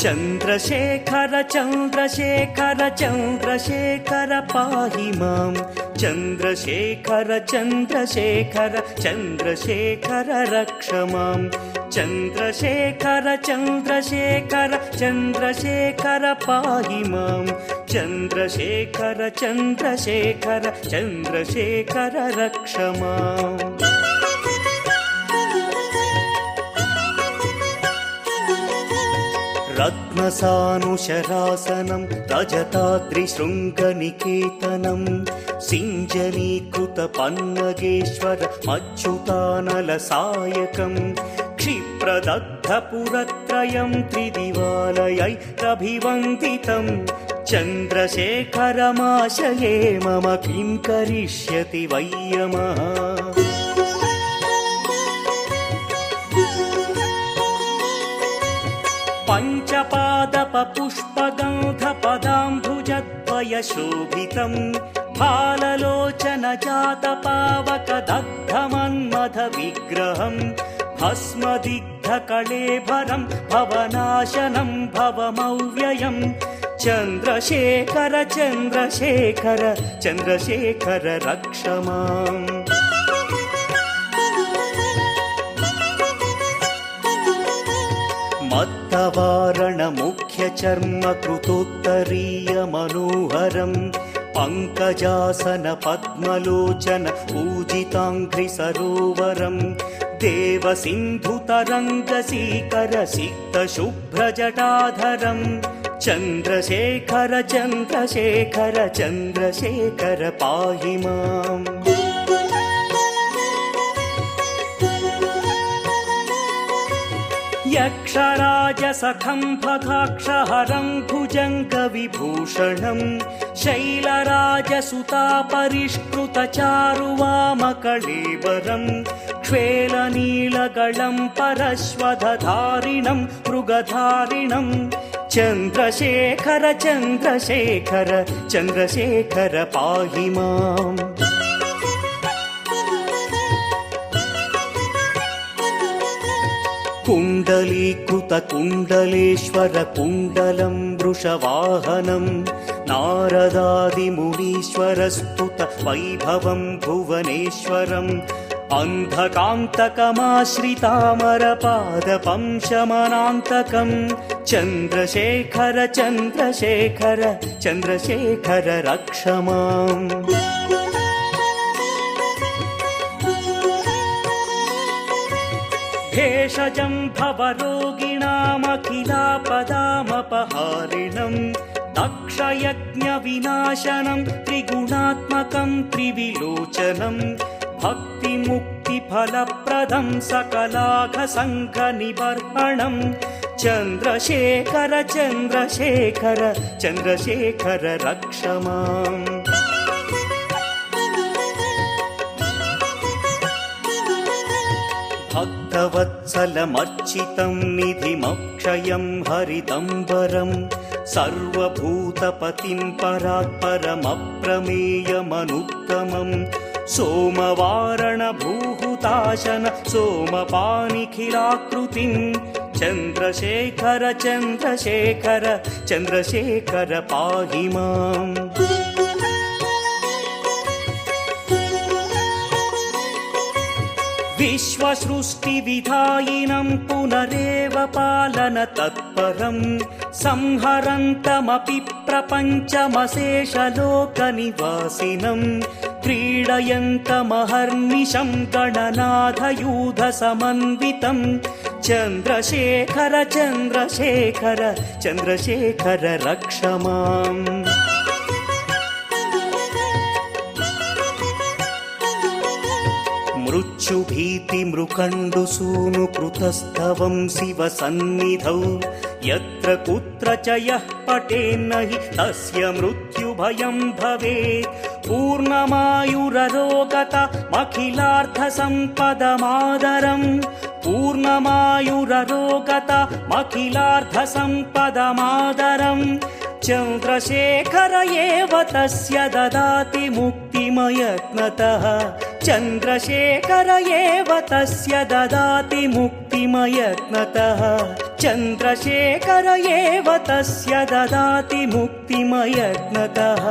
चन्द्रशेखर चन्द्रशेखर चन्द्रशेखर पाहि माम्। चन्द्रशेखर चन्द्रशेखर चन्द्रशेखर रक्ष माम्। चन्द्रशेखर चन्द्रशेखर चन्द्रशेखर पाहि माम्। चन्द्रशेखर चन्द्रशेखर चन्द्रशेखर रक्ष माम् रत्नसानुशरासनं रजताद्रिशृङ्गनिकेतनम् सिञ्जनीकृतपन्नगेश्वर मच्युतानलसायकम् क्षिप्रदग्धपुरत्रयं त्रिदिवालयैरभिवन्दितम् चन्द्रशेखरमाशये मम किं करिष्यति वैयमः पञ्चपादपपुष्पगन्धपदाम्भुजद्वयशोभितम् फाललोचन जातपावकदग्धमन्मथ विग्रहम् भस्मदिग्धकलेभरम् भवनाशनम् भवमव्ययम् चन्द्रशेखर चन्द्रशेखर चन्द्रशेखर रक्ष माम् मत्तवारणमुख्यचर्म कृतोत्तरीय मनोहरम् पङ्कजासन पद्मलोचन पूजिताङ्घ्रि सरोवरम् देव सिन्धुतरङ्गसीकर सिक्त शुभ्रजटाधरम् चन्द्रशेखर चन्द्रशेखर चन्द्रशेखर पाहि माम् यक्षराजसखं फकाक्षहरं भुजङ्गविभूषणम् शैलराजसुता परिष्कृतचारुवामकळेवरम् क्ष्वेलनीलगळम् परश्वधारिणम् मृगधारिणम् चन्द्रशेखर चन्द्रशेखर चन्द्रशेखर पाहि माम् कुण्डलीकृतकुण्डलेश्वर कुण्डलं वृषवाहनम् नारदादिमुनीश्वरस्तुत वैभवं भुवनेश्वरम् अन्धकान्तकमाश्रितामरपादपं शमनान्तकम् चन्द्रशेखर चन्द्रशेखर चन्द्रशेखर रक्ष माम् भेषजं भवरोगिणामखिलापदामपहारिणम् दक्षयज्ञविनाशनं त्रिगुणात्मकं त्रिविलोचनम् भक्तिमुक्तिफलप्रदं सकलाघसङ्घनिबर्हणम् चन्द्रशेखर चन्द्रशेखर चन्द्रशेखर रक्ष माम् भक्तवत्सलमर्चितं निधिमक्षयं हरिदम्बरम् सर्वभूतपतिं परात्परमप्रमेयमनुत्तमम् सोमवारणभूहुताशन सोमपानिखिलाकृतिम् चन्द्रशेखर चन्द्रशेखर चन्द्रशेखर पाहि माम् विश्वसृष्टिविधायिनं पुनरेव पालन तत्परम् संहरन्तमपि प्रपञ्चमशेषलोकनिवासिनम् क्रीडयन्तमहर्निशं गणनाथयूधसमन्वितम् चन्द्रशेखर चन्द्रशेखर चन्द्रशेखर रक्ष माम् मृत्युभीतिमृकण्डुसूनुकृतस्तवं शिव सन्निधौ यत्र कुत्र च यः पटेन्न हि तस्य मृत्युभयं भवेत्। पूर्णमायुररोगत मखिलार्थसम्पदमादरम्। पूर्णमायुररोगत मखिलार्थसम्पदमादरम्। चन्द्रशेखर एव तस्य ददाति मुक्तिमयत्नतः चन्द्रशेखर एव तस्य ददाति मुक्तिमयत्नतः चन्द्रशेखर एव तस्य ददाति मुक्तिमयत्नतः